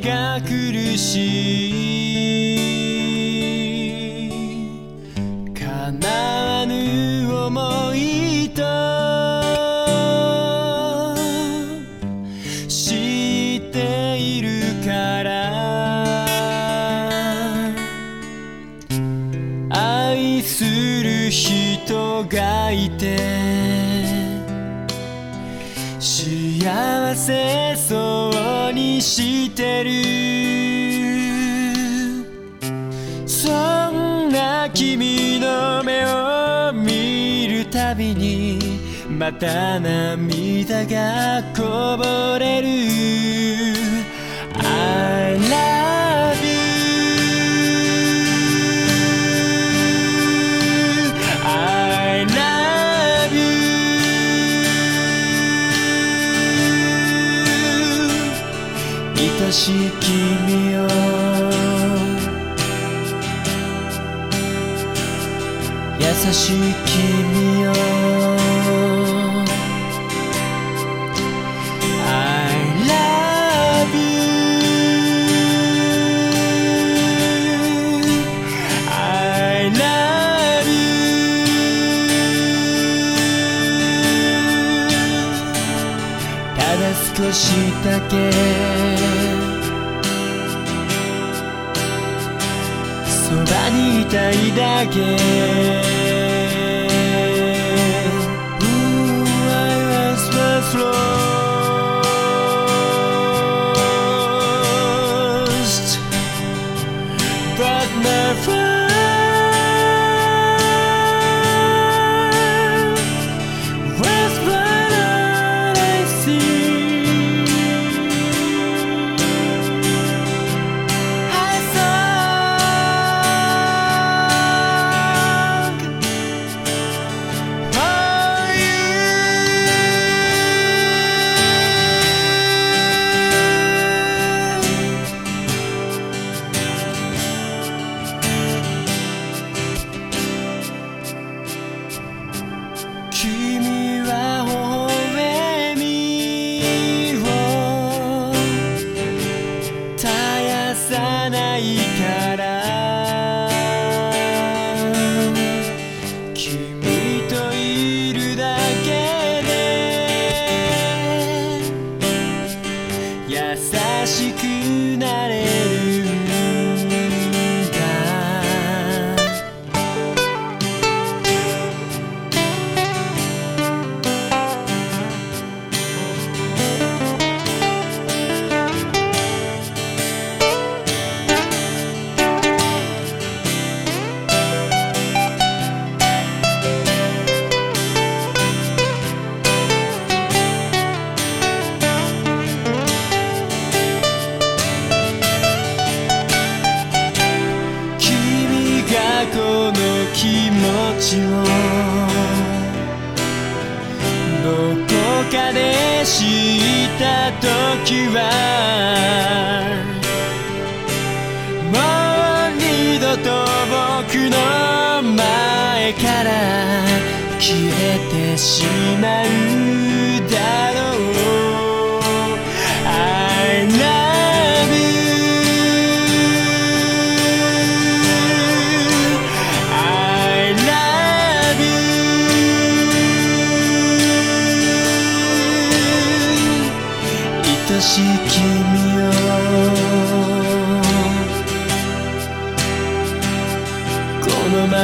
が苦しい叶わぬ思いと知っているから愛する人がいて幸せそうしてる。そんな君の目を見るたびにまた涙がこぼれる。愛しい君よ優しい君よ I love you. I love you. ただ少しだけ。そばにいたいだけ Ooh, I was was 気持ちをどこかで知った時はもう二度と僕の前から消えてしまう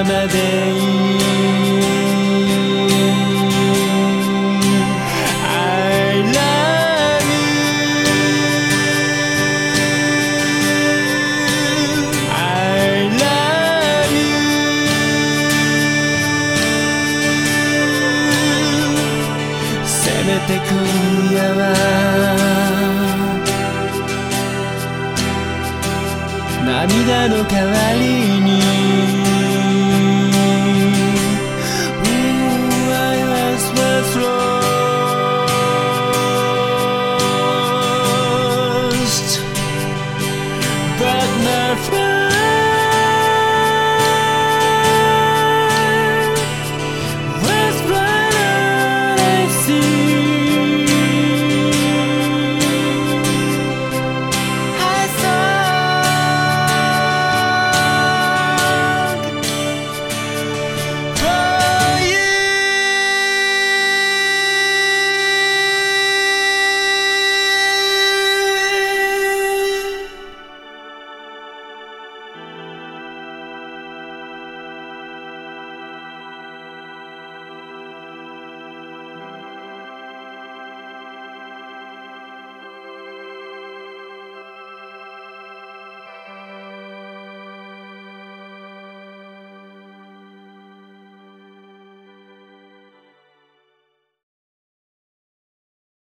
ままでいい I love you I love you せめて今夜は涙の代わり friend.